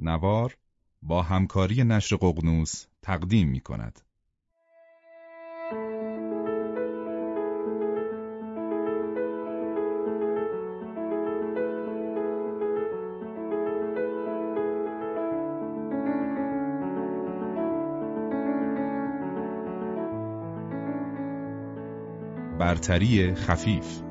نوار با همکاری نشر ققنوس تقدیم می کند. برتری خفیف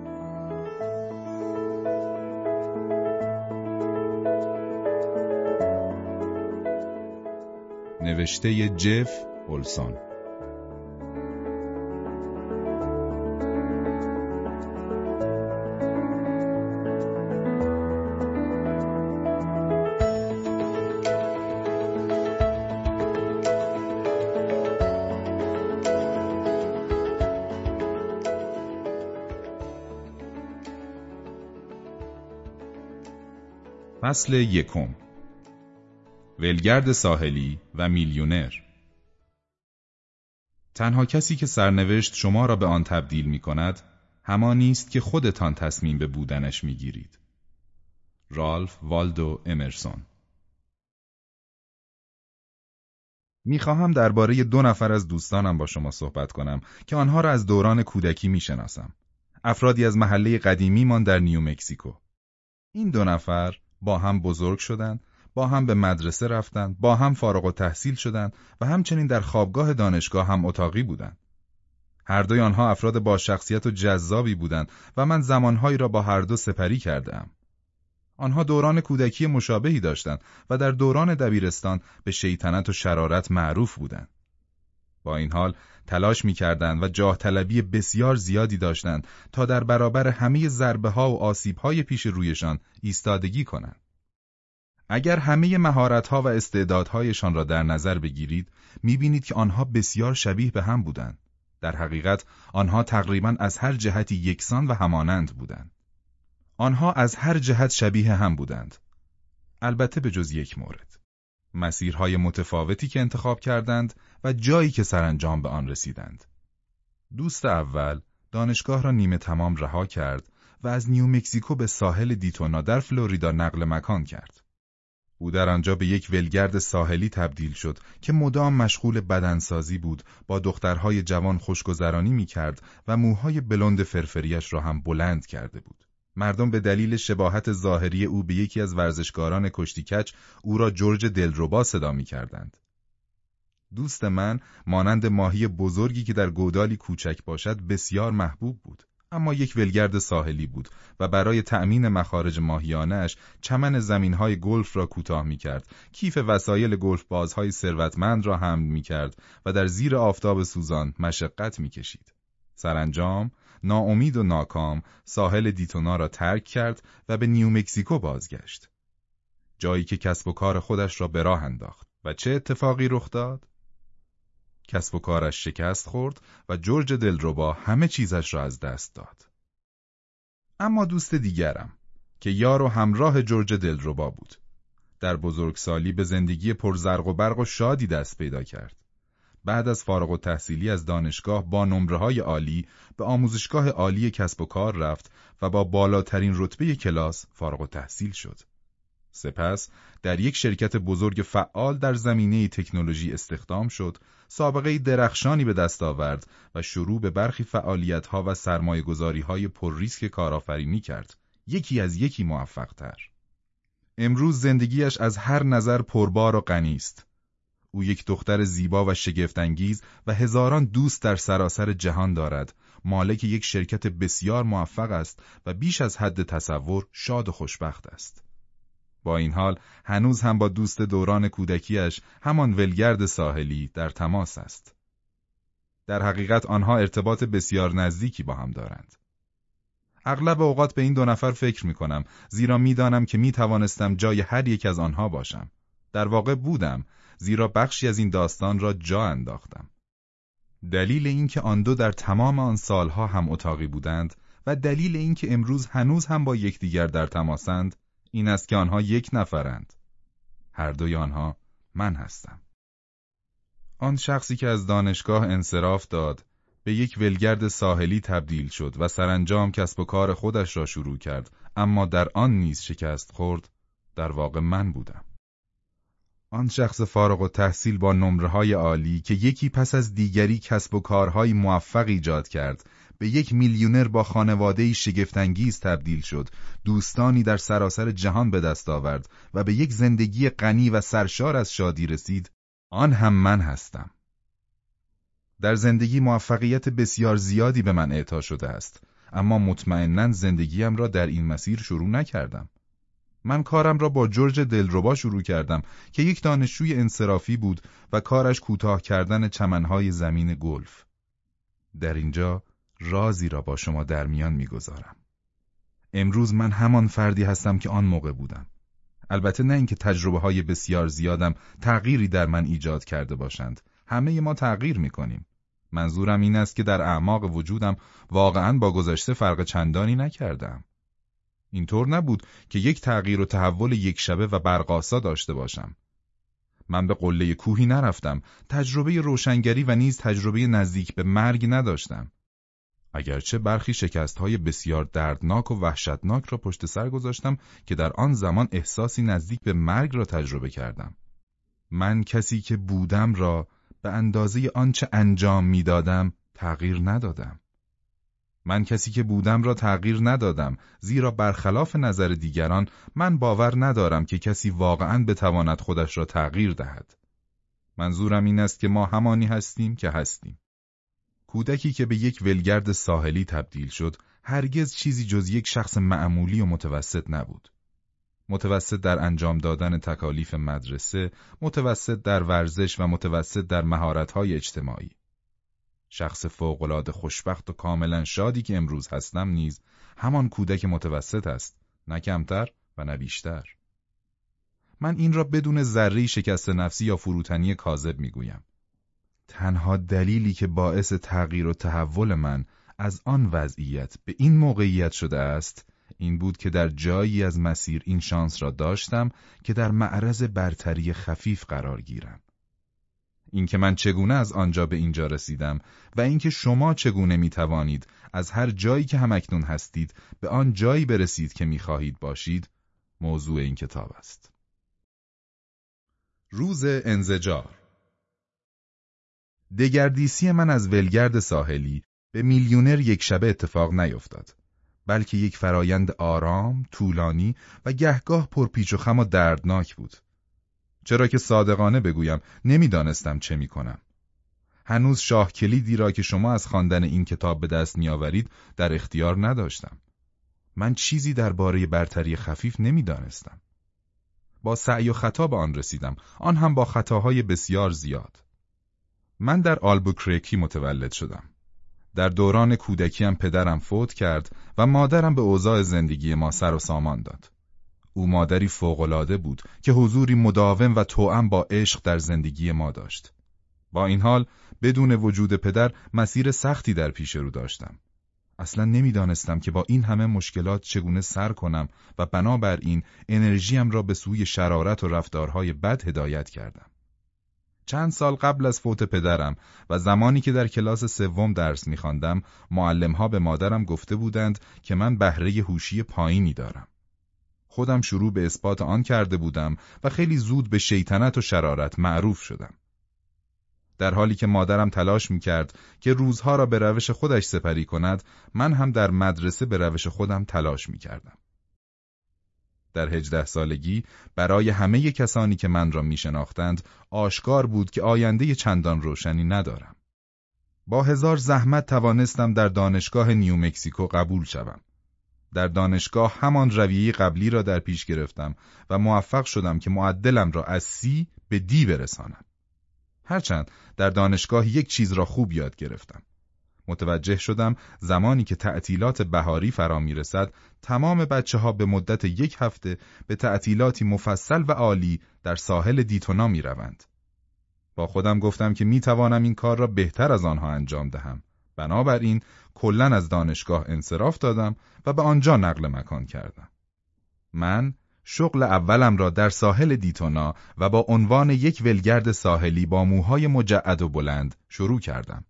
نوشته جف اولسون. فصل یکم. ولگرد ساحلی و میلیونر تنها کسی که سرنوشت شما را به آن تبدیل می کند همانی است که خودتان تصمیم به بودنش می گیرید. رالف والدو امرسون می‌خواهم درباره دو نفر از دوستانم با شما صحبت کنم که آنها را از دوران کودکی می‌شناسم. افرادی از محله قدیمیمان در نیومکسیکو. این دو نفر با هم بزرگ شدند با هم به مدرسه رفتند، با هم فارغ و تحصیل شدند و همچنین در خوابگاه دانشگاه هم اتاقی بودند. هر دوی آنها افراد با شخصیت و جذابی بودند و من زمانهایی را با هر دو سپری کردم. آنها دوران کودکی مشابهی داشتند و در دوران دبیرستان به شیطنت و شرارت معروف بودند. با این حال تلاش می‌کردند و جاه طلبی بسیار زیادی داشتند تا در برابر همه ضربه ها و آسیب های پیش رویشان ایستادگی کنند. اگر همه مهارت‌ها و استعدادهایشان را در نظر بگیرید، می‌بینید که آنها بسیار شبیه به هم بودند. در حقیقت آنها تقریبا از هر جهتی یکسان و همانند بودند. آنها از هر جهت شبیه هم بودند. البته به جز یک مورد. مسیرهای متفاوتی که انتخاب کردند و جایی که سرانجام به آن رسیدند. دوست اول دانشگاه را نیمه تمام رها کرد و از نیومکزیکو به ساحل دیتونا در فلوریدا نقل مکان کرد. او در آنجا به یک ولگرد ساحلی تبدیل شد که مدام مشغول بدنسازی بود با دخترهای جوان خوشگذرانی می کرد و موهای بلند فرفریش را هم بلند کرده بود. مردم به دلیل شباهت ظاهری او به یکی از ورزشکاران کشتیکچ او را جورج دلربا صدا می کردند. دوست من مانند ماهی بزرگی که در گودالی کوچک باشد بسیار محبوب بود. اما یک ولگرد ساحلی بود و برای تأمین مخارج ماهیانش چمن زمینهای گلف را کوتاه می کرد، کیف وسایل گلف بازهای ثروتمند را حمل می کرد و در زیر آفتاب سوزان مشقت می کشید. سرانجام ناامید و ناکام ساحل دیتونا را ترک کرد و به نیومکزیکو بازگشت. جایی که کسب و کار خودش را به راه انداخت و چه اتفاقی رخ داد؟ کسب و کارش شکست خورد و جورج دلربا همه چیزش را از دست داد. اما دوست دیگرم که یار و همراه جورج دلربا بود. در بزرگسالی به زندگی پرزرق و برق و شادی دست پیدا کرد. بعد از فارغ و تحصیلی از دانشگاه با نمره های عالی به آموزشگاه عالی کسب و کار رفت و با بالاترین رتبه کلاس فارغ و تحصیل شد. سپس در یک شرکت بزرگ فعال در زمینه تکنولوژی استخدام شد، سابقه درخشانی به دست آورد و شروع به برخی فعالیت‌ها و سرمایه‌گذاری‌های پر ریسک کارآفرینی کرد، یکی از یکی موفقتر. امروز زندگیش از هر نظر پربار و غنی است. او یک دختر زیبا و شگفتانگیز و هزاران دوست در سراسر جهان دارد. مالک یک شرکت بسیار موفق است و بیش از حد تصور شاد و خوشبخت است. با این حال هنوز هم با دوست دوران کودکیش همان ولگرد ساحلی در تماس است. در حقیقت آنها ارتباط بسیار نزدیکی با هم دارند. اغلب اوقات به این دو نفر فکر می کنم زیرا می‌دانم که می توانستم جای هر یک از آنها باشم. در واقع بودم زیرا بخشی از این داستان را جا انداختم. دلیل اینکه آن دو در تمام آن سالها هم اتاقی بودند و دلیل اینکه امروز هنوز هم با یکدیگر در تماسند این است که آنها یک نفرند. هر دوی آنها من هستم. آن شخصی که از دانشگاه انصراف داد به یک ولگرد ساحلی تبدیل شد و سرانجام کسب و کار خودش را شروع کرد اما در آن نیز شکست خورد در واقع من بودم. آن شخص فارغ و تحصیل با نمره عالی که یکی پس از دیگری کسب و کارهای موفق ایجاد کرد به یک میلیونر با خانواده شگفتانگیز تبدیل شد دوستانی در سراسر جهان به دست آورد و به یک زندگی غنی و سرشار از شادی رسید آن هم من هستم. در زندگی موفقیت بسیار زیادی به من اعطا شده است اما مطمئنا زندگیم را در این مسیر شروع نکردم. من کارم را با جورج دلربا شروع کردم که یک دانشجوی انصرافی بود و کارش کوتاه کردن چمنهای زمین گلف. در اینجا رازی را با شما در میان می‌گذارم. امروز من همان فردی هستم که آن موقع بودم. البته نه اینکه تجربه های بسیار زیادم تغییری در من ایجاد کرده باشند. همه ما تغییر می‌کنیم. منظورم این است که در اعماق وجودم واقعا با گذشته فرق چندانی نکردم. اینطور نبود که یک تغییر و تحول یک شبه و برقاسا داشته باشم. من به قله کوهی نرفتم، تجربه روشنگری و نیز تجربه نزدیک به مرگ نداشتم. اگرچه برخی شکستهای بسیار دردناک و وحشتناک را پشت سر گذاشتم که در آن زمان احساسی نزدیک به مرگ را تجربه کردم. من کسی که بودم را به اندازه آنچه انجام می‌دادم تغییر ندادم. من کسی که بودم را تغییر ندادم زیرا برخلاف نظر دیگران من باور ندارم که کسی واقعا بتواند خودش را تغییر دهد. منظورم این است که ما همانی هستیم که هستیم. کودکی که به یک ولگرد ساحلی تبدیل شد هرگز چیزی جز یک شخص معمولی و متوسط نبود. متوسط در انجام دادن تکالیف مدرسه، متوسط در ورزش و متوسط در مهارت‌های اجتماعی. شخص فوقالعاده خوشبخت و کاملا شادی که امروز هستم نیز همان کودک متوسط است نه کمتر و نه بیشتر. من این را بدون ذره شکست نفسی یا فروتنی کاذب می‌گویم. تنها دلیلی که باعث تغییر و تحول من از آن وضعیت به این موقعیت شده است این بود که در جایی از مسیر این شانس را داشتم که در معرض برتری خفیف قرار گیرم. اینکه من چگونه از آنجا به اینجا رسیدم و اینکه شما چگونه می توانید از هر جایی که همکنون هستید به آن جایی برسید که می خواهید باشید موضوع این کتاب است. روز انزجار دگردیسی من از ولگرد ساحلی به میلیونر یک شبه اتفاق نیفتاد بلکه یک فرایند آرام، طولانی و گهگاه پرپیچ و خم و دردناک بود. چرا که صادقانه بگویم نمی‌دانستم چه می‌کنم. هنوز شاه کلیدی را که شما از خواندن این کتاب به دست میآورید در اختیار نداشتم. من چیزی درباره برتری خفیف نمی‌دانستم. با سعی و خطا به آن رسیدم، آن هم با خطاهای بسیار زیاد. من در آلبوکرکی متولد شدم. در دوران کودکیم پدرم فوت کرد و مادرم به اوضاع زندگی ما سر و سامان داد. او مادری فوقالعاده بود که حضوری مداوم و توأم با عشق در زندگی ما داشت. با این حال بدون وجود پدر مسیر سختی در پیش رو داشتم. اصلا نمی‌دانستم که با این همه مشکلات چگونه سر کنم و بنابراین انرژیم را به سوی شرارت و رفتارهای بد هدایت کردم. چند سال قبل از فوت پدرم و زمانی که در کلاس سوم درس میخواندم معلمها به مادرم گفته بودند که من بهره هوشی پایینی دارم. خودم شروع به اثبات آن کرده بودم و خیلی زود به شیطنت و شرارت معروف شدم. در حالی که مادرم تلاش می کرد که روزها را به روش خودش سپری کند، من هم در مدرسه به روش خودم تلاش می کردم. در هجده سالگی برای همه کسانی که من را می شناختند آشکار بود که آینده چندان روشنی ندارم. با هزار زحمت توانستم در دانشگاه نیومکسیکو قبول شوم. در دانشگاه همان رویه قبلی را در پیش گرفتم و موفق شدم که معدلم را از سی به دی برسانم. هرچند در دانشگاه یک چیز را خوب یاد گرفتم. متوجه شدم زمانی که تعطیلات بهاری فرا می رسد تمام بچه ها به مدت یک هفته به تعطیلاتی مفصل و عالی در ساحل دیتونا می روند. با خودم گفتم که می توانم این کار را بهتر از آنها انجام دهم. بنابراین کلا از دانشگاه انصراف دادم و به آنجا نقل مکان کردم. من شغل اولم را در ساحل دیتونا و با عنوان یک ولگرد ساحلی با موهای مجعد و بلند شروع کردم.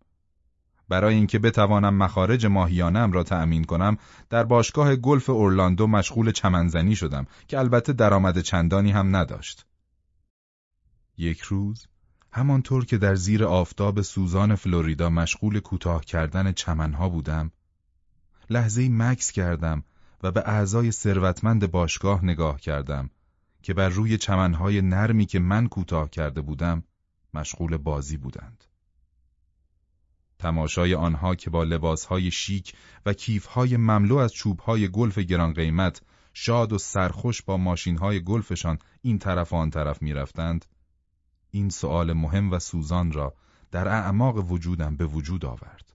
برای اینکه بتوانم مخارج ماهیانم را تأمین کنم در باشگاه گلف اورلاندو مشغول چمنزنی شدم که البته درآمد چندانی هم نداشت. یک روز همانطور که در زیر آفتاب سوزان فلوریدا مشغول کوتاه کردن چمنها بودم لحظه مکس کردم و به اعضای ثروتمند باشگاه نگاه کردم که بر روی چمنهای نرمی که من کوتاه کرده بودم مشغول بازی بودند. تماشای آنها که با لباسهای شیک و کیفهای مملو از چوبهای گلف گران قیمت شاد و سرخوش با ماشینهای گلفشان این طرف و آن طرف می‌رفتند این سؤال مهم و سوزان را در اعماق وجودم به وجود آورد.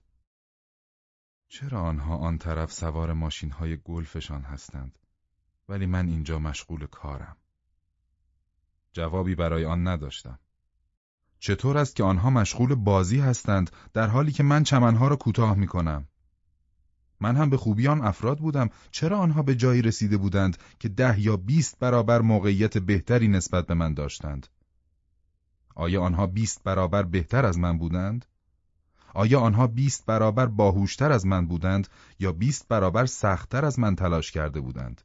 چرا آنها آن طرف سوار ماشینهای گلفشان هستند ولی من اینجا مشغول کارم؟ جوابی برای آن نداشتم. چطور است که آنها مشغول بازی هستند در حالی که من چمنها را کوتاه می کنم؟ من هم به خوبی آن افراد بودم چرا آنها به جایی رسیده بودند که ده یا بیست برابر موقعیت بهتری نسبت به من داشتند؟ آیا آنها بیست برابر بهتر از من بودند؟ آیا آنها بیست برابر باهوشتر از من بودند یا بیست برابر سختتر از من تلاش کرده بودند؟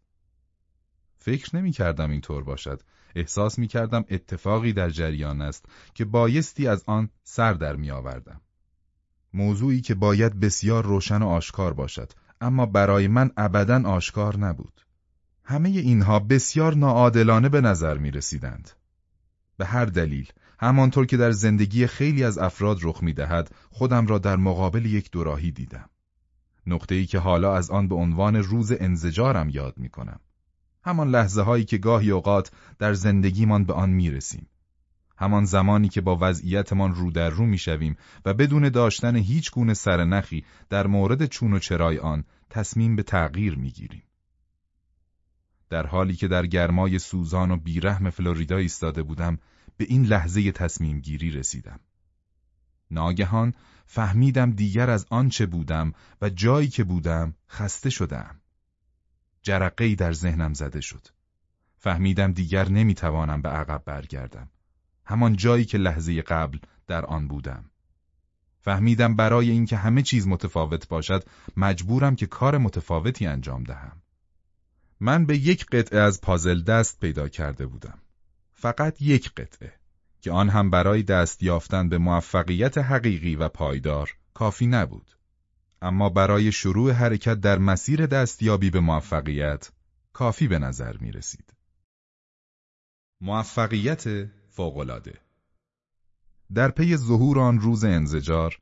فکر نمی کردم اینطور باشد. احساس می کردم اتفاقی در جریان است که بایستی از آن سر در می آوردم. موضوعی که باید بسیار روشن و آشکار باشد اما برای من ابدا آشکار نبود. همه اینها بسیار ناعادلانه به نظر می رسیدند. به هر دلیل همانطور که در زندگی خیلی از افراد رخ می دهد خودم را در مقابل یک دوراهی دیدم. نقطه ای که حالا از آن به عنوان روز انزجارم یاد می کنم. همان لحظه هایی که گاهی اوقات در زندگیمان به آن می رسیم. همان زمانی که با وضعیتمان رو در رو می شویم و بدون داشتن هیچ گونه سرنخی در مورد چون و چرای آن تصمیم به تغییر می گیریم. در حالی که در گرمای سوزان و بیرحم فلوریدا ایستاده بودم به این لحظه تصمیم گیری رسیدم. ناگهان فهمیدم دیگر از آنچه بودم و جایی که بودم خسته شدم. جرقه در ذهنم زده شد. فهمیدم دیگر نمی‌توانم به عقب برگردم. همان جایی که لحظه قبل در آن بودم. فهمیدم برای اینکه همه چیز متفاوت باشد مجبورم که کار متفاوتی انجام دهم. من به یک قطعه از پازل دست پیدا کرده بودم. فقط یک قطعه که آن هم برای دست یافتن به موفقیت حقیقی و پایدار کافی نبود. اما برای شروع حرکت در مسیر دستیابی به موفقیت کافی به نظر می رسید. موفقیت فوقالعاده در پی ظهور آن روز انزجار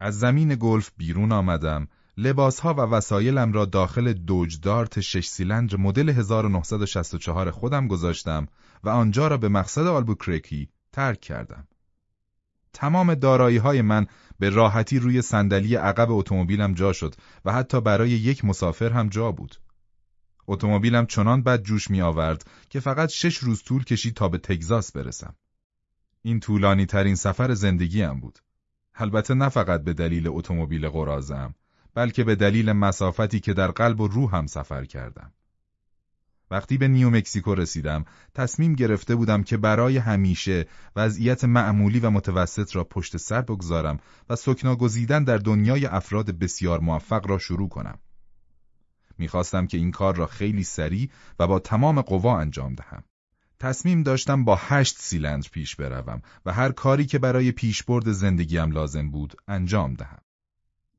از زمین گلف بیرون آمدم لباسها و وسایلم را داخل دوج دارت شش سیلندر مدل 1964 خودم گذاشتم و آنجا را به مقصد آلبوکرکی ترک کردم. تمام دارایی های من به راحتی روی صندلی عقب اتومبیلم جا شد و حتی برای یک مسافر هم جا بود. اتومبیلم چنان بد جوش می آورد که فقط شش روز طول کشید تا به تگزاس برسم. این طولانی ترین سفر زندگیم بود. البته نه فقط به دلیل اتومبیل قرازم بلکه به دلیل مسافتی که در قلب و روحم سفر کردم. وقتی به نیومکسیکو رسیدم تصمیم گرفته بودم که برای همیشه وضعیت معمولی و متوسط را پشت سر بگذارم و سکنا گزیدن در دنیای افراد بسیار موفق را شروع کنم. می‌خواستم که این کار را خیلی سریع و با تمام قوا انجام دهم. تصمیم داشتم با هشت سیلندر پیش بروم و هر کاری که برای پیشبرد زندگیم لازم بود انجام دهم.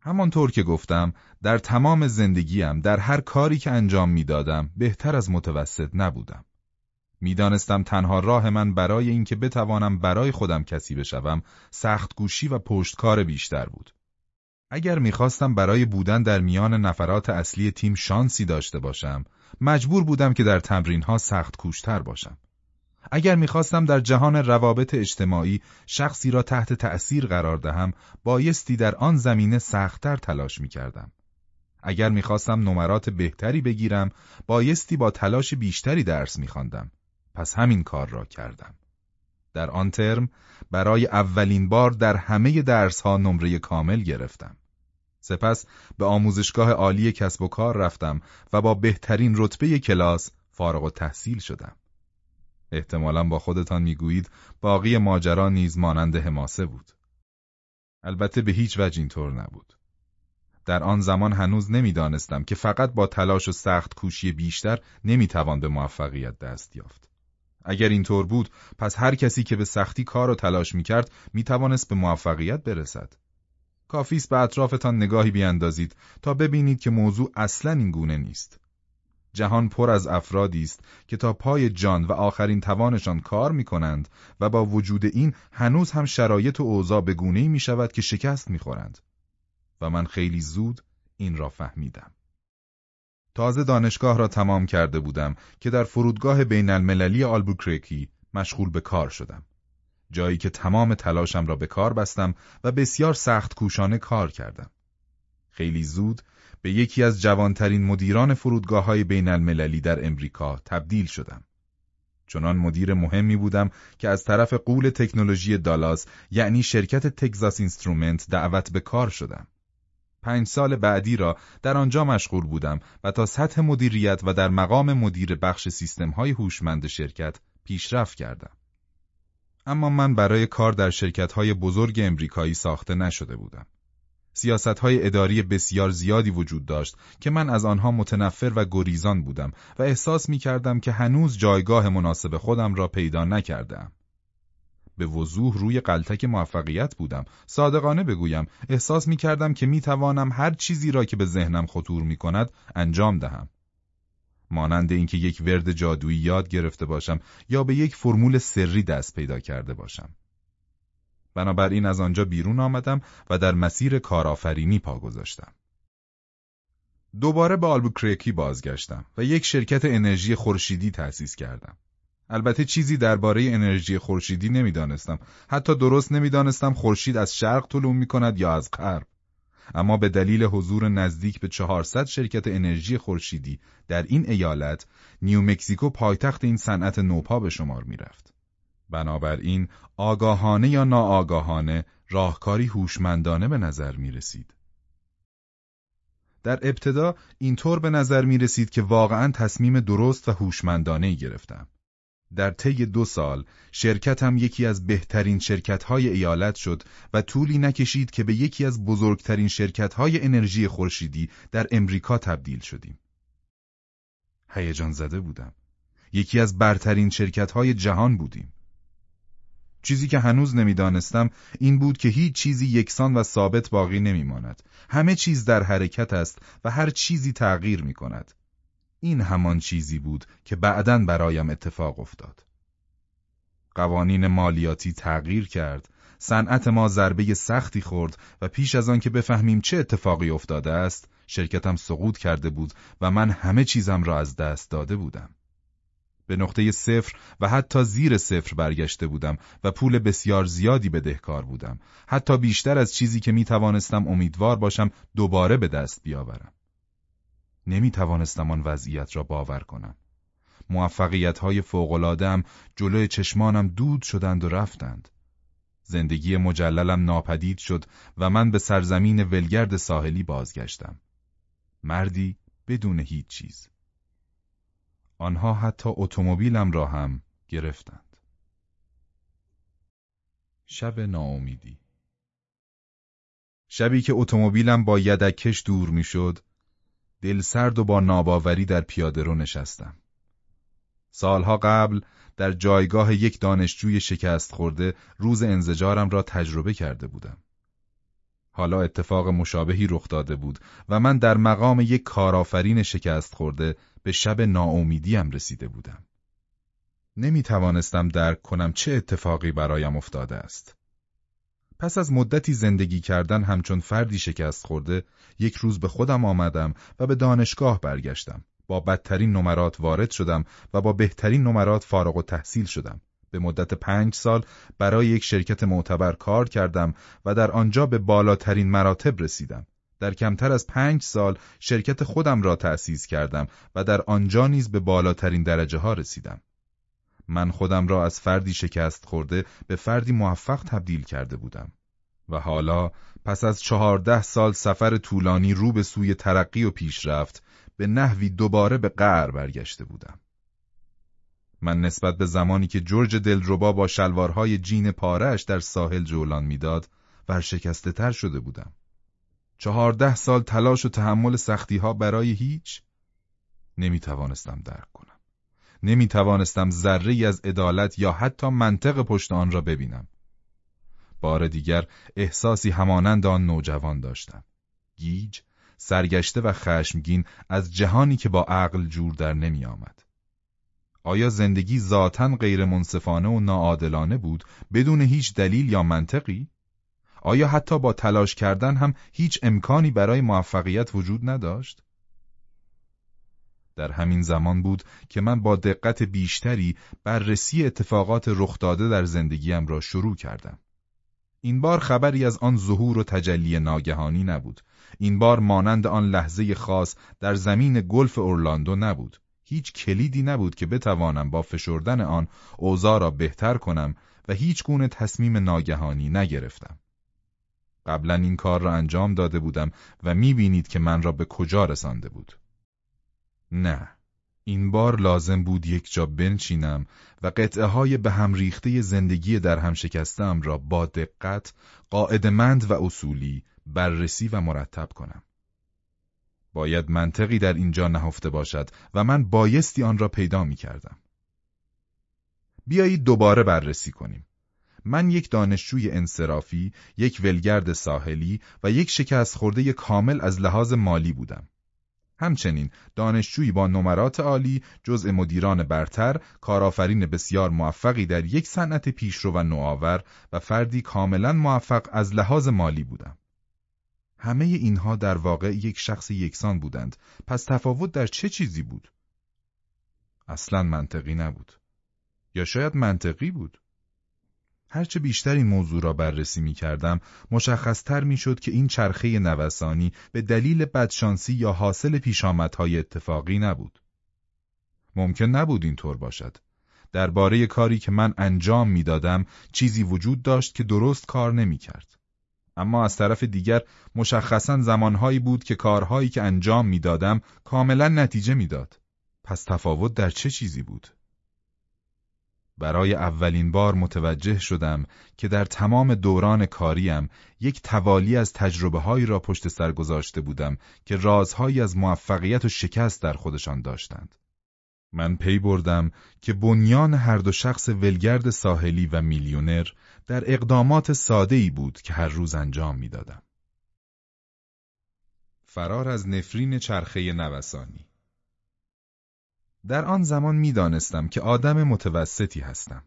همانطور که گفتم در تمام زندگیم در هر کاری که انجام می‌دادم بهتر از متوسط نبودم. می‌دانستم تنها راه من برای اینکه بتوانم برای خودم کسی بشوم سخت گوشی و پشتکار بیشتر بود. اگر می‌خواستم برای بودن در میان نفرات اصلی تیم شانسی داشته باشم، مجبور بودم که در تمرینها سخت کوشتر باشم. اگر می‌خواستم در جهان روابط اجتماعی شخصی را تحت تأثیر قرار دهم بایستی در آن زمینه سختتر تلاش می‌کردم. اگر می‌خواستم نمرات بهتری بگیرم بایستی با تلاش بیشتری درس میخواندم. پس همین کار را کردم. در آن ترم برای اولین بار در همه درسها نمره کامل گرفتم. سپس به آموزشگاه عالی کسب و کار رفتم و با بهترین رتبه کلاس فارغ و تحصیل شدم. احتمالا با خودتان می‌گویید باقی ماجرا نیز مانند حماسه بود. البته به هیچ وجه اینطور نبود. در آن زمان هنوز نمی‌دانستم که فقط با تلاش و سخت کوشی بیشتر نمی‌توان به موفقیت دست یافت. اگر اینطور بود پس هر کسی که به سختی کار و تلاش می‌کرد می‌توانست به موفقیت برسد. کافیست به اطرافتان نگاهی بیاندازید تا ببینید که موضوع اصلا این گونه نیست. جهان پر از افرادی است که تا پای جان و آخرین توانشان کار می کنند و با وجود این هنوز هم شرایط و اوضاع به گونه‌ای می شود که شکست می خورند. و من خیلی زود این را فهمیدم. تازه دانشگاه را تمام کرده بودم که در فرودگاه بین المللی آلبوکرکی مشغول به کار شدم. جایی که تمام تلاشم را به کار بستم و بسیار سخت کوشانه کار کردم. خیلی زود به یکی از جوانترین مدیران فرودگاه های بین المللی در امریکا تبدیل شدم. چنان مدیر مهمی بودم که از طرف غول تکنولوژی دالاس یعنی شرکت تگزاس اینسترومنت دعوت به کار شدم. پنج سال بعدی را در آنجا مشغول بودم و تا سطح مدیریت و در مقام مدیر بخش سیستم های هوشمند شرکت پیشرفت کردم. اما من برای کار در شرکت های بزرگ امریکایی ساخته نشده بودم. سیاست های اداری بسیار زیادی وجود داشت که من از آنها متنفر و گریزان بودم و احساس می کردم که هنوز جایگاه مناسب خودم را پیدا نکردم. به وضوح روی قلتک موفقیت بودم. صادقانه بگویم احساس می کردم که می توانم هر چیزی را که به ذهنم خطور می کند انجام دهم. مانند اینکه یک ورد جادویی یاد گرفته باشم یا به یک فرمول سری دست پیدا کرده باشم. بنابراین از آنجا بیرون آمدم و در مسیر کارآفرینی پا گذاشتم. دوباره به آلبوکرکی بازگشتم و یک شرکت انرژی خورشیدی تأسیس کردم. البته چیزی درباره انرژی خورشیدی نمی‌دانستم. حتی درست نمی‌دانستم خورشید از شرق طلوع می کند یا از غرب. اما به دلیل حضور نزدیک به 400 شرکت انرژی خورشیدی در این ایالت، نیومکزیکو پایتخت این صنعت نوپا به شمار می رفت. بنابراین آگاهانه یا ناآگاهانه راهکاری هوشمندانه به نظر می رسید. در ابتدا اینطور به نظر می رسید که واقعا تصمیم درست و هوشمندانه گرفتم. در طی دو سال شرکتم یکی از بهترین شرکت‌های ایالت شد و طولی نکشید که به یکی از بزرگترین شرکت‌های انرژی خورشیدی در امریکا تبدیل شدیم. هیجان زده بودم. یکی از برترین شرکت‌های جهان بودیم. چیزی که هنوز نمی‌دانستم این بود که هیچ چیزی یکسان و ثابت باقی نمیماند. همه چیز در حرکت است و هر چیزی تغییر می کند. این همان چیزی بود که بعدا برایم اتفاق افتاد. قوانین مالیاتی تغییر کرد، صنعت ما ضربه سختی خورد و پیش از آن که بفهمیم چه اتفاقی افتاده است، شرکتم سقوط کرده بود و من همه چیزم را از دست داده بودم. به نقطه صفر و حتی زیر صفر برگشته بودم و پول بسیار زیادی بدهکار بودم. حتی بیشتر از چیزی که می توانستم امیدوار باشم دوباره به دست بیاورم. نمی توانستم آن وضعیت را باور کنم. موفقیت های فوقلادم جلوی چشمانم دود شدند و رفتند. زندگی مجللم ناپدید شد و من به سرزمین ولگرد ساحلی بازگشتم. مردی بدون هیچ چیز. آنها حتی اتومبیلم را هم گرفتند. شب ناامیدی شبی که اتومبیلم با یدکش دور می‌شد، دل سرد و با ناباوری در پیاده رو نشستم. سالها قبل در جایگاه یک دانشجوی شکست خورده روز انزجارم را تجربه کرده بودم. حالا اتفاق مشابهی رخ داده بود و من در مقام یک کارآفرین شکست خورده به شب ناامیدیم رسیده بودم. نمی توانستم درک کنم چه اتفاقی برایم افتاده است. پس از مدتی زندگی کردن همچون فردی شکست خورده، یک روز به خودم آمدم و به دانشگاه برگشتم. با بدترین نمرات وارد شدم و با بهترین نمرات فارغ و تحصیل شدم. به مدت پنج سال برای یک شرکت معتبر کار کردم و در آنجا به بالاترین مراتب رسیدم. در کمتر از پنج سال شرکت خودم را تأسیس کردم و در آنجا نیز به بالاترین درجه ها رسیدم. من خودم را از فردی شکست خورده به فردی موفق تبدیل کرده بودم. و حالا پس از چهارده سال سفر طولانی رو به سوی ترقی و پیشرفت به نحوی دوباره به قعر برگشته بودم. من نسبت به زمانی که جورج دلربا با شلوارهای جین پارهش در ساحل جولان می‌داد ورشکسته تر شده بودم. چهارده سال تلاش و تحمل سختی ها برای هیچ نمی توانستم درک کنم. نمی توانستم ذره از عدالت یا حتی منطق پشت آن را ببینم. بار دیگر احساسی همانند آن نوجوان داشتم. گیج، سرگشته و خشمگین از جهانی که با عقل جور در نمی آمد. آیا زندگی ذاتا غیر منصفانه و ناعادلانه بود بدون هیچ دلیل یا منطقی؟ آیا حتی با تلاش کردن هم هیچ امکانی برای موفقیت وجود نداشت؟ در همین زمان بود که من با دقت بیشتری بررسی اتفاقات رخ داده در زندگیم را شروع کردم. این بار خبری از آن ظهور و تجلی ناگهانی نبود. این بار مانند آن لحظه خاص در زمین گلف اورلاندو نبود. هیچ کلیدی نبود که بتوانم با فشردن آن اوضاع را بهتر کنم و هیچ گونه تصمیم ناگهانی نگرفتم. قبلا این کار را انجام داده بودم و می‌بینید که من را به کجا رسانده بود. نه، این بار لازم بود یک جا بنشینم و قطعه های به هم ریخته زندگی در هم شکستم را با دقت، قاعدمند و اصولی بررسی و مرتب کنم. باید منطقی در اینجا نهفته باشد و من بایستی آن را پیدا می کردم. بیایید دوباره بررسی کنیم. من یک دانشجوی انصرافی، یک ولگرد ساحلی و یک شکست خورده کامل از لحاظ مالی بودم. همچنین دانشجویی با نمرات عالی، جزء مدیران برتر، کارآفرین بسیار موفقی در یک صنعت پیشرو و نوآور و فردی کاملا موفق از لحاظ مالی بودم. همه اینها در واقع یک شخص یکسان بودند، پس تفاوت در چه چیزی بود؟ اصلا منطقی نبود. یا شاید منطقی بود. هرچه بیشتر این موضوع را بررسی می کردم، مشخصتر می شد که این چرخه نوسانی به دلیل بدشانسی یا حاصل پیشامدهای اتفاقی نبود. ممکن نبود اینطور باشد. درباره کاری که من انجام می‌دادم چیزی وجود داشت که درست کار نمی کرد. اما از طرف دیگر مشخصا زمانهایی بود که کارهایی که انجام می‌دادم کاملا نتیجه می‌داد. پس تفاوت در چه چیزی بود؟ برای اولین بار متوجه شدم که در تمام دوران کاریم یک توالی از تجربه هایی را پشت سر گذاشته بودم که رازهایی از موفقیت و شکست در خودشان داشتند. من پی بردم که بنیان هر دو شخص ولگرد ساحلی و میلیونر در اقدامات ساده ای بود که هر روز انجام می‌دادم. فرار از نفرین چرخه نوسانی در آن زمان می‌دانستم که آدم متوسطی هستم.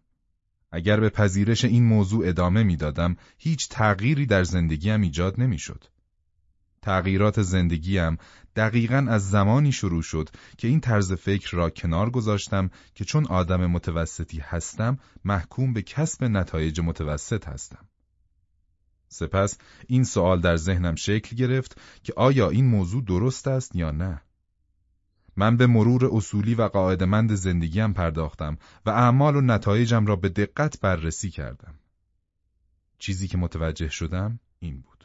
اگر به پذیرش این موضوع ادامه می‌دادم، هیچ تغییری در زندگیم ایجاد نمی‌شد. تغییرات زندگیم دقیقا از زمانی شروع شد که این طرز فکر را کنار گذاشتم که چون آدم متوسطی هستم محکوم به کسب نتایج متوسط هستم. سپس این سوال در ذهنم شکل گرفت که آیا این موضوع درست است یا نه؟ من به مرور اصولی و قاعدمند زندگیم پرداختم و اعمال و نتایجم را به دقت بررسی کردم. چیزی که متوجه شدم این بود.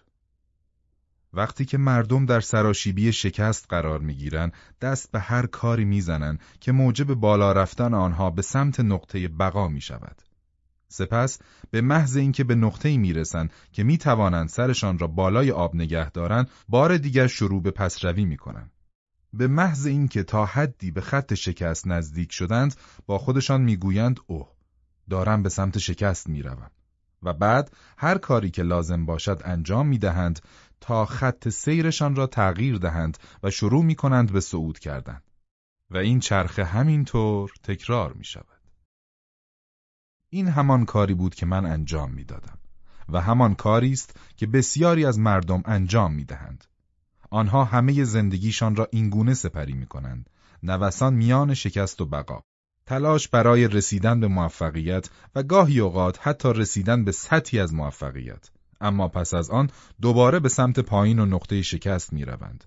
وقتی که مردم در سراشیبی شکست قرار می‌گیرن دست به هر کاری می‌زنن که موجب بالا رفتن آنها به سمت نقطه بقا می شود. سپس به محض اینکه به نقطه‌ای می‌رسن که می‌توانند سرشان را بالای آب نگه دارند، بار دیگر شروع به پسروی می‌کنند. به محض اینکه تا حدی به خط شکست نزدیک شدند با خودشان می‌گویند اوه دارم به سمت شکست می‌روم و بعد هر کاری که لازم باشد انجام می‌دهند تا خط سیرشان را تغییر دهند و شروع می کنند به صعود کردن و این چرخه همینطور تکرار می شود. این همان کاری بود که من انجام می دادم و همان کاری است که بسیاری از مردم انجام می دهند. آنها همه زندگیشان را اینگونه سپری می کنند. نوسان میان شکست و بقا. تلاش برای رسیدن به موفقیت و گاهی اوقات حتی رسیدن به سطحی از موفقیت. اما پس از آن دوباره به سمت پایین و نقطه شکست می روند.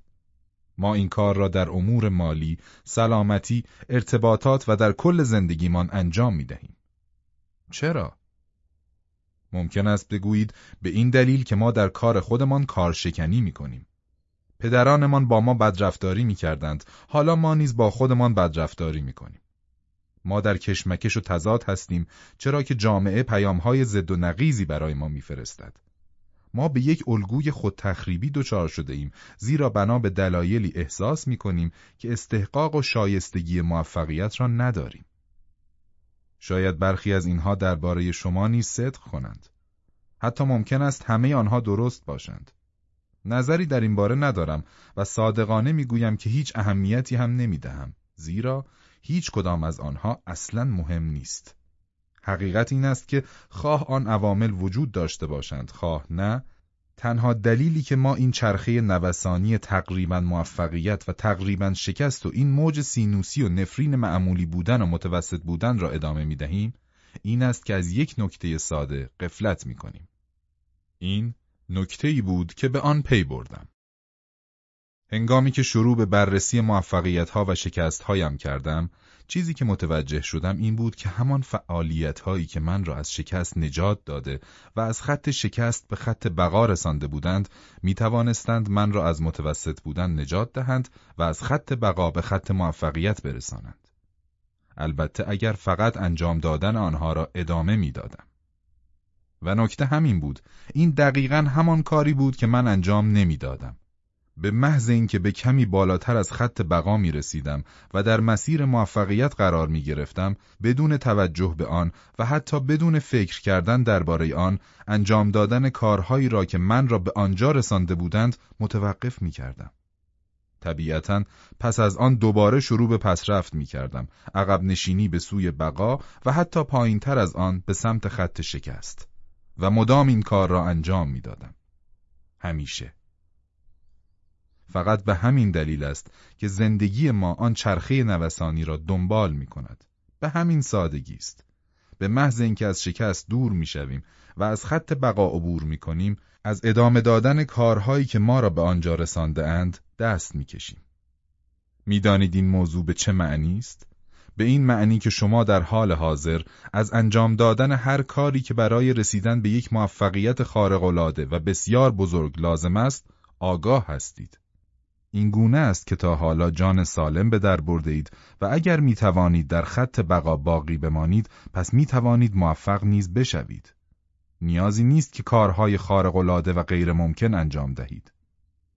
ما این کار را در امور مالی، سلامتی، ارتباطات و در کل زندگیمان انجام می دهیم. چرا؟ ممکن است بگویید به این دلیل که ما در کار خودمان کارشکنی می کنیم. پدرانمان با ما بدرفتاری می کردند. حالا ما نیز با خودمان بدرفتاری می کنیم. ما در کشمکش و تضاد هستیم چرا که جامعه پیامهای ضد و نقیزی برای ما میفرستد. ما به یک الگوی خودتخریبی دچار شده ایم زیرا بنا به دلایلی احساس می کنیم که استحقاق و شایستگی موفقیت را نداریم. شاید برخی از اینها درباره شما نیز صدق کنند. حتی ممکن است همه آنها درست باشند. نظری در این باره ندارم و صادقانه می‌گویم که هیچ اهمیتی هم نمی‌دهم زیرا هیچ کدام از آنها اصلا مهم نیست. حقیقت این است که خواه آن عوامل وجود داشته باشند خواه نه تنها دلیلی که ما این چرخه نوسانی تقریبا موفقیت و تقریبا شکست و این موج سینوسی و نفرین معمولی بودن و متوسط بودن را ادامه می دهیم این است که از یک نکته ساده قفلت می کنیم. این نکته ای بود که به آن پی بردم. هنگامی که شروع به بررسی موفقیت ها و شکست هایم کردم، چیزی که متوجه شدم این بود که همان فعالیت هایی که من را از شکست نجات داده و از خط شکست به خط بقا رسانده بودند، می توانستند من را از متوسط بودن نجات دهند و از خط بقا به خط موفقیت برسانند. البته اگر فقط انجام دادن آنها را ادامه می دادم. و نکته همین بود این دقیقا همان کاری بود که من انجام نمی‌دادم. به محض اینکه به کمی بالاتر از خط بقا می رسیدم و در مسیر موفقیت قرار می گرفتم بدون توجه به آن و حتی بدون فکر کردن درباره آن انجام دادن کارهایی را که من را به آنجا رسانده بودند متوقف می کردم. طبیعتا پس از آن دوباره شروع به پسرفت می کردم عقب نشینی به سوی بقا و حتی پایین تر از آن به سمت خط شکست و مدام این کار را انجام می دادم. همیشه فقط به همین دلیل است که زندگی ما آن چرخه نوسانی را دنبال می کند. به همین سادگی است. به محض اینکه از شکست دور می شویم و از خط بقا عبور می کنیم، از ادامه دادن کارهایی که ما را به آنجا رسانده اند دست می کشیم. می‌دانید این موضوع به چه معنی است؟ به این معنی که شما در حال حاضر از انجام دادن هر کاری که برای رسیدن به یک موفقیت خارق‌العاده و بسیار بزرگ لازم است، آگاه هستید. این گونه است که تا حالا جان سالم به در برده اید و اگر می توانید در خط بقا باقی بمانید پس می توانید موفق نیز بشوید. نیازی نیست که کارهای خارق‌العاده و غیر ممکن انجام دهید.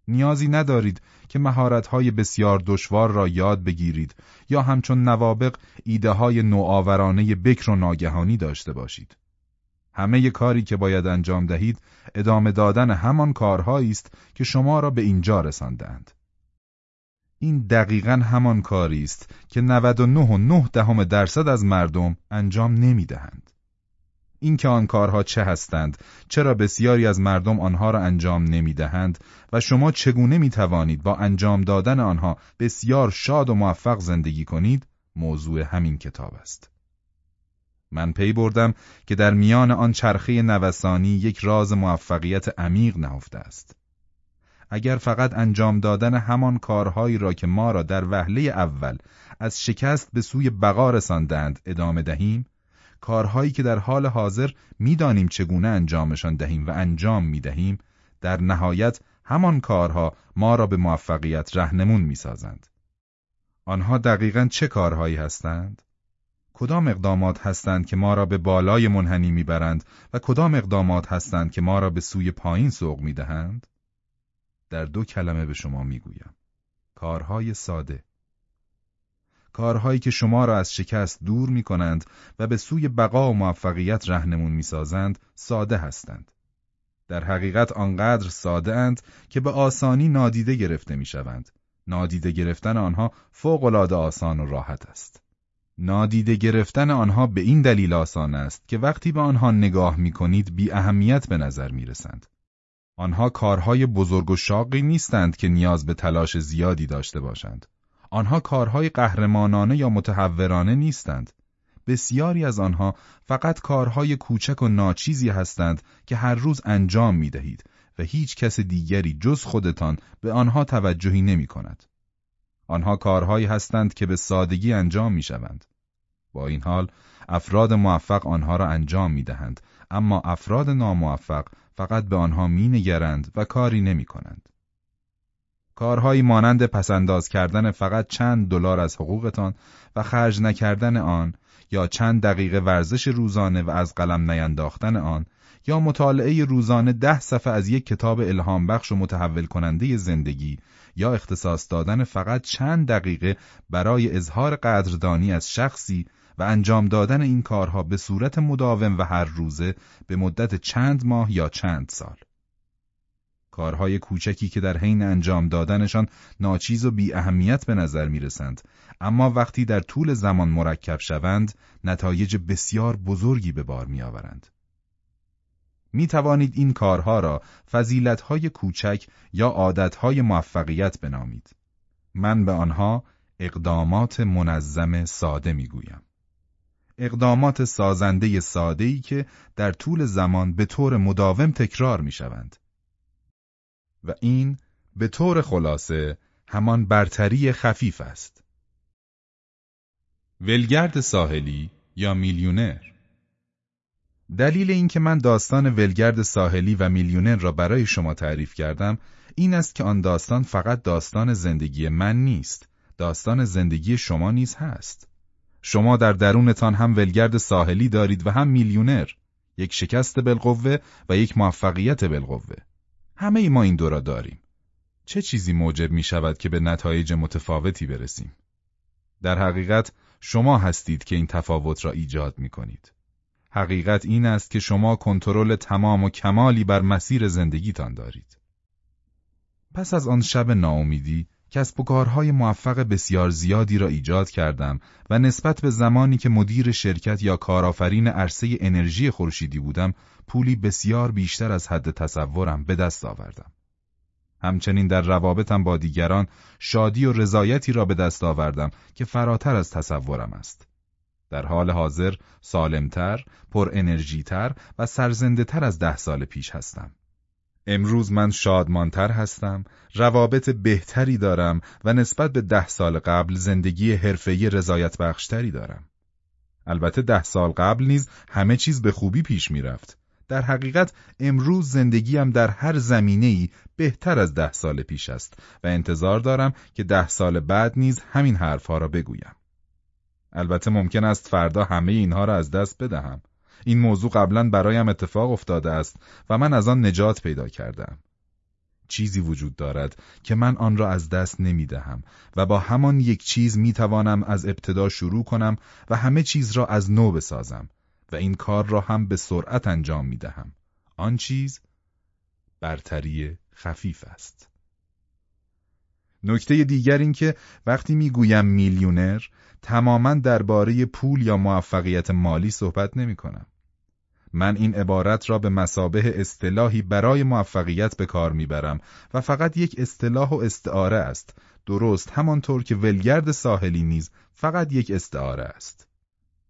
نیازی ندارید که مهارت‌های بسیار دشوار را یاد بگیرید یا همچون نوابق ایده های نوآورانه بکر و ناگهانی داشته باشید. همه کاری که باید انجام دهید ادامه دادن همان کارهایی است که شما را به اینجا رساندند. این دقیقا همان کاری است که 99.9 دهم درصد از مردم انجام نمی دهند. اینکه آن کارها چه هستند، چرا بسیاری از مردم آنها را انجام نمی دهند و شما چگونه می توانید با انجام دادن آنها بسیار شاد و موفق زندگی کنید، موضوع همین کتاب است. من پی بردم که در میان آن چرخه نوسانی یک راز موفقیت عمیق نهفته است. اگر فقط انجام دادن همان کارهایی را که ما را در وهله اول از شکست به سوی بقا رساندند ادامه دهیم، کارهایی که در حال حاضر می‌دانیم چگونه انجامشان دهیم و انجام می‌دهیم، در نهایت همان کارها ما را به موفقیت رهنمون می‌سازند. آنها دقیقا چه کارهایی هستند؟ کدام اقدامات هستند که ما را به بالای منحنی می‌برند و کدام اقدامات هستند که ما را به سوی پایین سوق می‌دهند؟ در دو کلمه به شما می‌گویم. کارهای ساده. کارهایی که شما را از شکست دور می کنند و به سوی بقا و موفقیت رهنمون می سازند ساده هستند. در حقیقت آنقدر ساده اند که به آسانی نادیده گرفته می شوند. نادیده گرفتن آنها فوق آسان و راحت است. نادیده گرفتن آنها به این دلیل آسان است که وقتی به آنها نگاه می کنید بی اهمیت به نظر می رسند. آنها کارهای بزرگ و شاقی نیستند که نیاز به تلاش زیادی داشته باشند. آنها کارهای قهرمانانه یا متحورانه نیستند. بسیاری از آنها فقط کارهای کوچک و ناچیزی هستند که هر روز انجام می دهید و هیچ کس دیگری جز خودتان به آنها توجهی نمی کند. آنها کارهایی هستند که به سادگی انجام می شوند. با این حال افراد موفق آنها را انجام می دهند اما افراد ناموفق فقط به آنها می نگرند و کاری نمی کنند. کارهایی مانند پسنداز کردن فقط چند دلار از حقوقتان و خرج نکردن آن یا چند دقیقه ورزش روزانه و از قلم نینداختن آن یا مطالعه روزانه ده صفحه از یک کتاب الهام بخش و متحول کننده زندگی یا اختصاص دادن فقط چند دقیقه برای اظهار قدردانی از شخصی و انجام دادن این کارها به صورت مداوم و هر روزه به مدت چند ماه یا چند سال. کارهای کوچکی که در حین انجام دادنشان ناچیز و بی اهمیت به نظر می رسند، اما وقتی در طول زمان مرکب شوند، نتایج بسیار بزرگی به بار می آورند. می توانید این کارها را فضیلتهای کوچک یا عادتهای موفقیت بنامید. من به آنها اقدامات منظم ساده می گویم. اقدامات سازنده ساده‌ای که در طول زمان به طور مداوم تکرار می شوند. و این به طور خلاصه همان برتری خفیف است. ولگرد ساحلی یا میلیونر دلیل اینکه من داستان ولگرد ساحلی و میلیونر را برای شما تعریف کردم این است که آن داستان فقط داستان زندگی من نیست داستان زندگی شما نیز هست شما در درونتان هم ولگرد ساحلی دارید و هم میلیونر. یک شکست بالقوه و یک موفقیت بالقوه. همه ای ما این دو را داریم. چه چیزی موجب می شود که به نتایج متفاوتی برسیم؟ در حقیقت شما هستید که این تفاوت را ایجاد می کنید حقیقت این است که شما کنترل تمام و کمالی بر مسیر زندگیتان دارید. پس از آن شب ناامیدی کسب و کارهای موفق بسیار زیادی را ایجاد کردم و نسبت به زمانی که مدیر شرکت یا کارآفرین عرصه انرژی خورشیدی بودم پولی بسیار بیشتر از حد تصورم به دست آوردم. همچنین در روابطم با دیگران شادی و رضایتی را به دست آوردم که فراتر از تصورم است. در حال حاضر سالمتر، پر انرژیتر و سرزنده تر از ده سال پیش هستم. امروز من شادمانتر هستم، روابط بهتری دارم و نسبت به ده سال قبل زندگی حرفه‌ای رضایت بخشتری دارم. البته ده سال قبل نیز همه چیز به خوبی پیش می‌رفت. در حقیقت امروز زندگیم در هر زمینه‌ای بهتر از ده سال پیش است و انتظار دارم که ده سال بعد نیز همین حرفها را بگویم. البته ممکن است فردا همه اینها را از دست بدهم. این موضوع قبلا برایم اتفاق افتاده است و من از آن نجات پیدا کردم. چیزی وجود دارد که من آن را از دست نمی دهم و با همان یک چیز می توانم از ابتدا شروع کنم و همه چیز را از نو بسازم و این کار را هم به سرعت انجام می دهم. آن چیز برتری خفیف است. نکته دیگر این که وقتی می‌گویم میلیونر تماما درباره پول یا موفقیت مالی صحبت نمی کنم. من این عبارت را به مسابه اصطلاحی برای موفقیت به کار می‌برم و فقط یک اصطلاح و استعاره است. درست همانطور که ولگرد ساحلی نیز فقط یک استعاره است.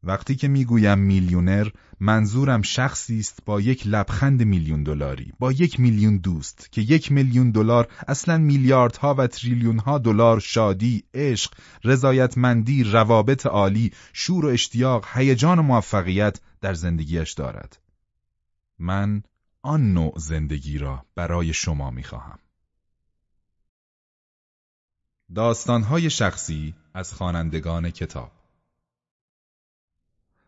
وقتی که می‌گویم میلیونر منظورم شخصی است با یک لبخند میلیون دلاری با یک میلیون دوست که یک میلیون دلار اصلا میلیاردها و تریلیونها دلار شادی عشق رضایتمندی روابط عالی شور و اشتیاق هیجان و موفقیت در زندگیش دارد. من آن نوع زندگی را برای شما می‌خواهم. داستانهای شخصی از خوانندگان کتاب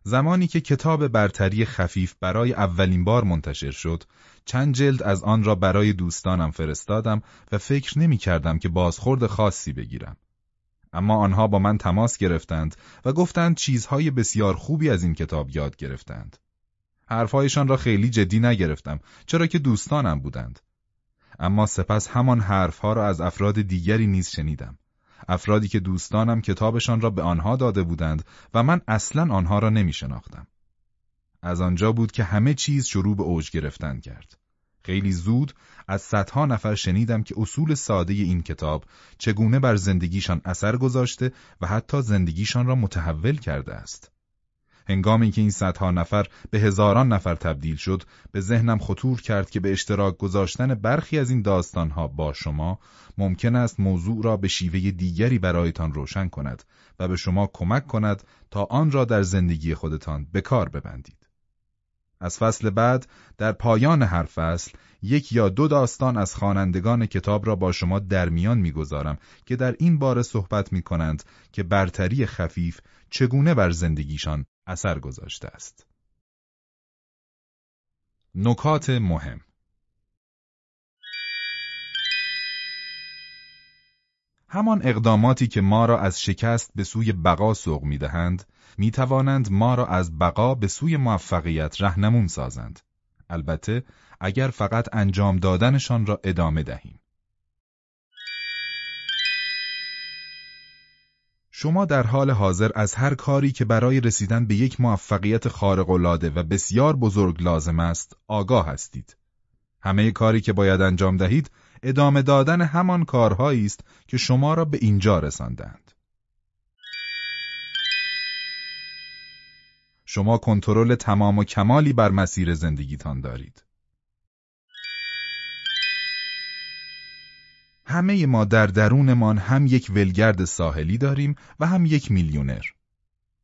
زمانی که کتاب برتری خفیف برای اولین بار منتشر شد، چند جلد از آن را برای دوستانم فرستادم و فکر نمی کردم که بازخورد خاصی بگیرم. اما آنها با من تماس گرفتند و گفتند چیزهای بسیار خوبی از این کتاب یاد گرفتند. حرفهایشان را خیلی جدی نگرفتم چرا که دوستانم بودند. اما سپس همان حرفها را از افراد دیگری نیز شنیدم. افرادی که دوستانم کتابشان را به آنها داده بودند و من اصلا آنها را نمی شناختم. از آنجا بود که همه چیز شروع به اوج گرفتن کرد. خیلی زود از صدها نفر شنیدم که اصول ساده این کتاب چگونه بر زندگیشان اثر گذاشته و حتی زندگیشان را متحول کرده است. هنگامی که این صدها نفر به هزاران نفر تبدیل شد به ذهنم خطور کرد که به اشتراک گذاشتن برخی از این داستانها با شما ممکن است موضوع را به شیوه دیگری برایتان روشن کند و به شما کمک کند تا آن را در زندگی خودتان به کار ببندید. از فصل بعد در پایان هر فصل یک یا دو داستان از خوانندگان کتاب را با شما در میان می‌گذارم که در این باره صحبت می کنند که برتری خفیف چگونه بر زندگیشان اثر گذاشته است. نکات مهم. همان اقداماتی که ما را از شکست به سوی بقا سوق می‌دهند می توانند ما را از بقا به سوی موفقیت رهنمون سازند. البته اگر فقط انجام دادنشان را ادامه دهیم. شما در حال حاضر از هر کاری که برای رسیدن به یک موفقیت خارق‌العاده و بسیار بزرگ لازم است آگاه هستید همه کاری که باید انجام دهید ادامه دادن همان کارهایی است که شما را به اینجا رساندند. شما کنترل تمام و کمالی بر مسیر زندگیتان دارید. همه ما در درونمان هم یک ولگرد ساحلی داریم و هم یک میلیونر.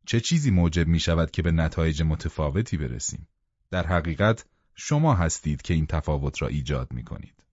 چه چیزی موجب می شود که به نتایج متفاوتی برسیم؟ در حقیقت شما هستید که این تفاوت را ایجاد می کنید.